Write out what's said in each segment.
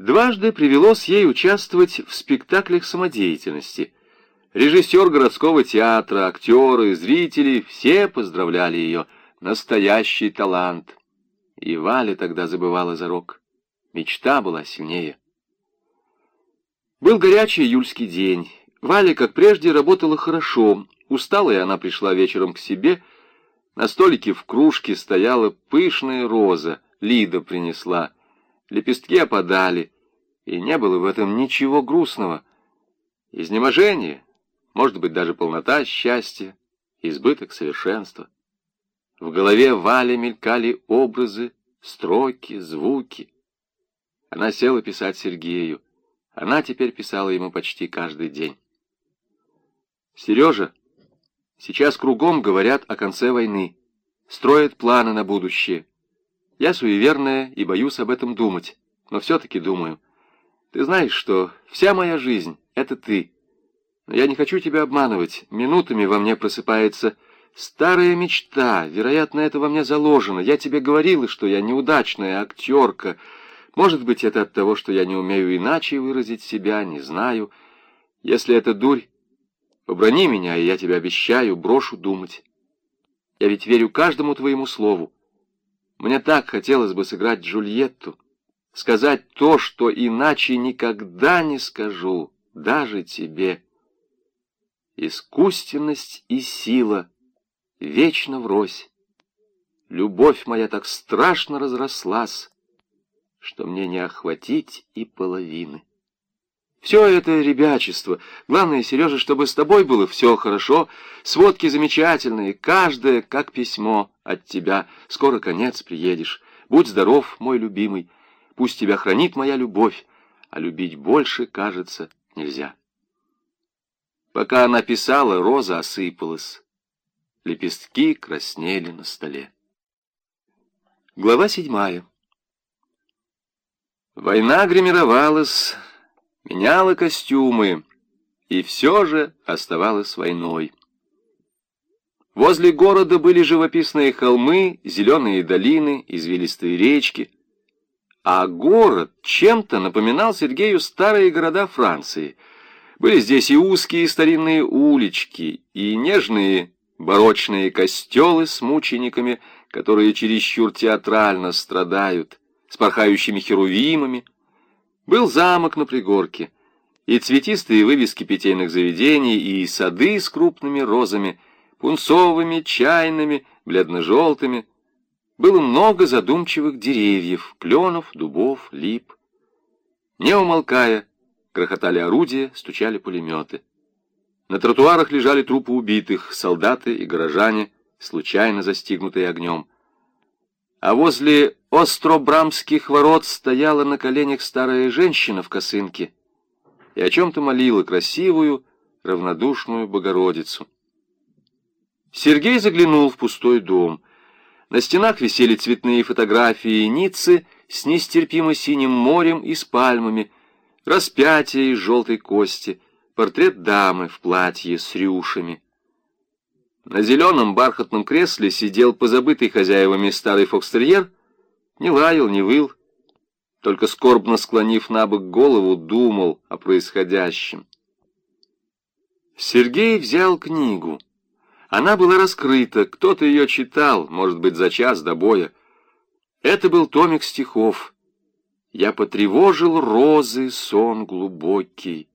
Дважды привелось ей участвовать в спектаклях самодеятельности. Режиссер городского театра, актеры, зрители — все поздравляли ее. Настоящий талант. И Валя тогда забывала за рок. Мечта была сильнее. Был горячий июльский день. Валя, как прежде, работала хорошо. Усталая она пришла вечером к себе. На столике в кружке стояла пышная роза. Лида принесла. Лепестки опадали. И не было в этом ничего грустного. Изнеможение, может быть, даже полнота счастья, избыток совершенства. В голове Вали мелькали образы, строки, звуки. Она села писать Сергею. Она теперь писала ему почти каждый день. «Сережа, сейчас кругом говорят о конце войны, строят планы на будущее. Я суеверная и боюсь об этом думать, но все-таки думаю. Ты знаешь, что вся моя жизнь — это ты. Но я не хочу тебя обманывать. Минутами во мне просыпается старая мечта. Вероятно, это во мне заложено. Я тебе говорила, что я неудачная актерка, — может быть, это от того, что я не умею иначе выразить себя, не знаю. Если это дурь, поброни меня, и я тебе обещаю, брошу думать. Я ведь верю каждому твоему слову. Мне так хотелось бы сыграть Джульетту, сказать то, что иначе никогда не скажу, даже тебе. Искусственность и сила вечно врозь. Любовь моя так страшно разрослась, что мне не охватить и половины. Все это ребячество. Главное, Сережа, чтобы с тобой было все хорошо. Сводки замечательные, каждое как письмо от тебя. Скоро конец, приедешь. Будь здоров, мой любимый. Пусть тебя хранит моя любовь, а любить больше, кажется, нельзя. Пока она писала, роза осыпалась. Лепестки краснели на столе. Глава седьмая. Война гримировалась, меняла костюмы, и все же оставалась войной. Возле города были живописные холмы, зеленые долины, извилистые речки. А город чем-то напоминал Сергею старые города Франции. Были здесь и узкие старинные улички, и нежные барочные костелы с мучениками, которые чересчур театрально страдают с порхающими херувимами. Был замок на пригорке, и цветистые вывески питейных заведений, и сады с крупными розами, пунцовыми, чайными, бледно-желтыми. Было много задумчивых деревьев, кленов, дубов, лип. Не умолкая, грохотали орудия, стучали пулеметы. На тротуарах лежали трупы убитых, солдаты и горожане, случайно застигнутые огнем а возле остробрамских ворот стояла на коленях старая женщина в косынке и о чем-то молила красивую, равнодушную Богородицу. Сергей заглянул в пустой дом. На стенах висели цветные фотографии Ниццы с нестерпимо синим морем и с пальмами, распятие из желтой кости, портрет дамы в платье с рюшами. На зеленом бархатном кресле сидел позабытый хозяевами старый фокстерьер, не лаял, не выл, только скорбно склонив на бок голову, думал о происходящем. Сергей взял книгу. Она была раскрыта, кто-то ее читал, может быть, за час до боя. Это был томик стихов. «Я потревожил розы сон глубокий».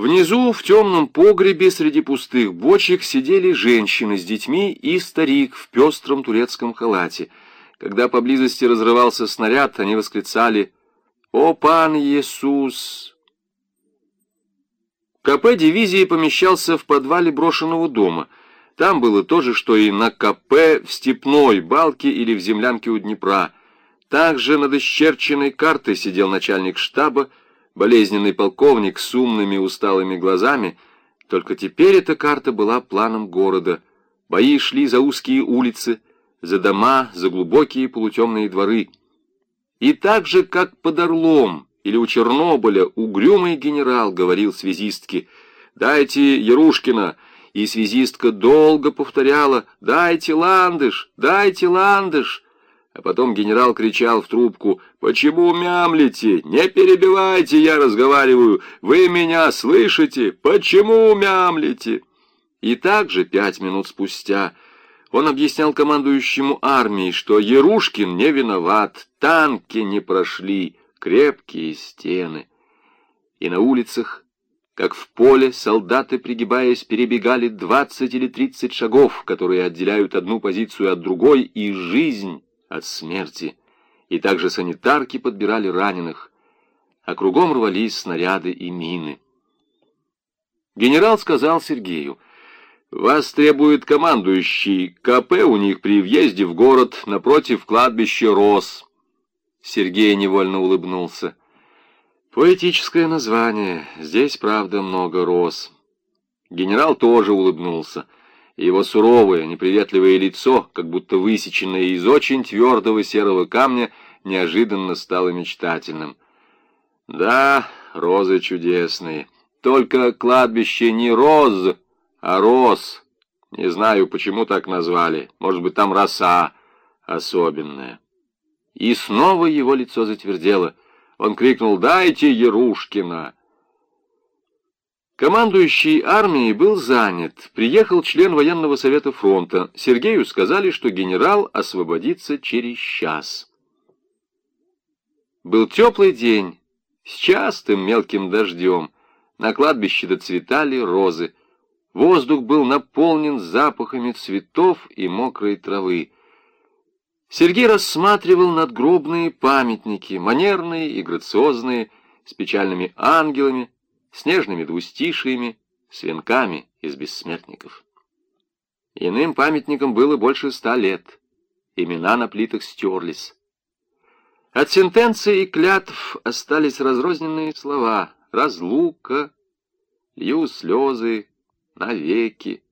Внизу, в темном погребе, среди пустых бочек, сидели женщины с детьми и старик в пестром турецком халате. Когда поблизости разрывался снаряд, они восклицали «О, пан Иисус!». КП дивизии помещался в подвале брошенного дома. Там было то же, что и на КП в Степной, Балке или в землянке у Днепра. Также над исчерченной картой сидел начальник штаба, болезненный полковник с умными усталыми глазами, только теперь эта карта была планом города. Бои шли за узкие улицы, за дома, за глубокие полутемные дворы. И так же, как под Орлом или у Чернобыля, угрюмый генерал говорил связистке «Дайте Ярушкина», и связистка долго повторяла «Дайте ландыш, дайте ландыш». А потом генерал кричал в трубку, «Почему мямлите? Не перебивайте, я разговариваю! Вы меня слышите? Почему мямлите?» И также пять минут спустя он объяснял командующему армией, что Ярушкин не виноват, танки не прошли, крепкие стены. И на улицах, как в поле, солдаты, пригибаясь, перебегали двадцать или тридцать шагов, которые отделяют одну позицию от другой, и жизнь от смерти. И также санитарки подбирали раненых, а кругом рвались снаряды и мины. Генерал сказал Сергею, «Вас требует командующий. КП у них при въезде в город напротив кладбища Рос». Сергей невольно улыбнулся. «Поэтическое название. Здесь, правда, много роз». Генерал тоже улыбнулся его суровое, неприветливое лицо, как будто высеченное из очень твердого серого камня, неожиданно стало мечтательным. Да, розы чудесные. Только кладбище не роз, а роз. Не знаю, почему так назвали. Может быть, там роса особенная. И снова его лицо затвердело. Он крикнул «Дайте Ярушкина!» Командующий армией был занят. Приехал член военного совета фронта. Сергею сказали, что генерал освободится через час. Был теплый день, с частым мелким дождем. На кладбище доцветали розы. Воздух был наполнен запахами цветов и мокрой травы. Сергей рассматривал надгробные памятники, манерные и грациозные, с печальными ангелами, снежными двустишиями, с венками из бессмертников. Иным памятникам было больше ста лет. Имена на плитах стерлись. От сентенции и клятв остались разрозненные слова. Разлука, лью слезы, навеки.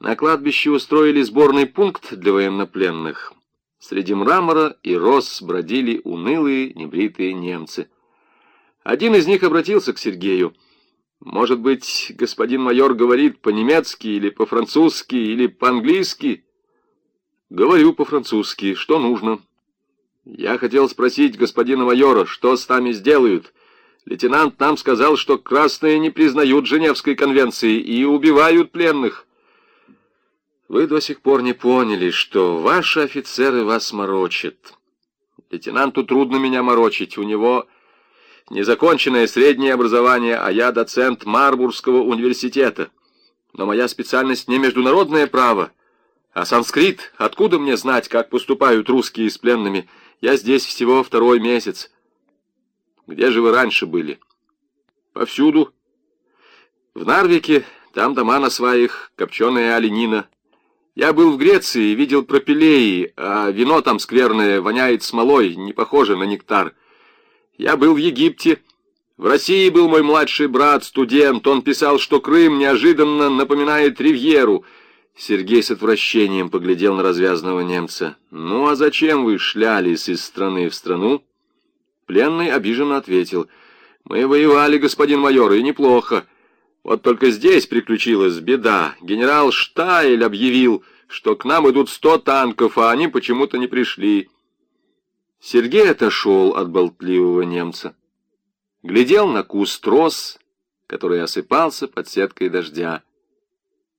На кладбище устроили сборный пункт для военнопленных. Среди мрамора и роз бродили унылые, небритые немцы — один из них обратился к Сергею. «Может быть, господин майор говорит по-немецки или по-французски или по-английски?» «Говорю по-французски. Что нужно?» «Я хотел спросить господина майора, что с нами сделают?» Лейтенант нам сказал, что красные не признают Женевской конвенции и убивают пленных. Вы до сих пор не поняли, что ваши офицеры вас морочат. Лейтенанту трудно меня морочить, у него незаконченное среднее образование, а я доцент Марбургского университета. Но моя специальность не международное право, а санскрит. Откуда мне знать, как поступают русские с пленными? Я здесь всего второй месяц. Где же вы раньше были? Повсюду. В Нарвике, там дома на своих, копченая оленина. Я был в Греции, видел пропилеи, а вино там скверное, воняет смолой, не похоже на нектар. Я был в Египте. В России был мой младший брат, студент. Он писал, что Крым неожиданно напоминает Ривьеру. Сергей с отвращением поглядел на развязанного немца. «Ну а зачем вы шлялись из страны в страну?» Пленный обиженно ответил. «Мы воевали, господин майор, и неплохо. Вот только здесь приключилась беда. Генерал Штайль объявил, что к нам идут сто танков, а они почему-то не пришли». Сергей отошел от болтливого немца. Глядел на куст роз, который осыпался под сеткой дождя.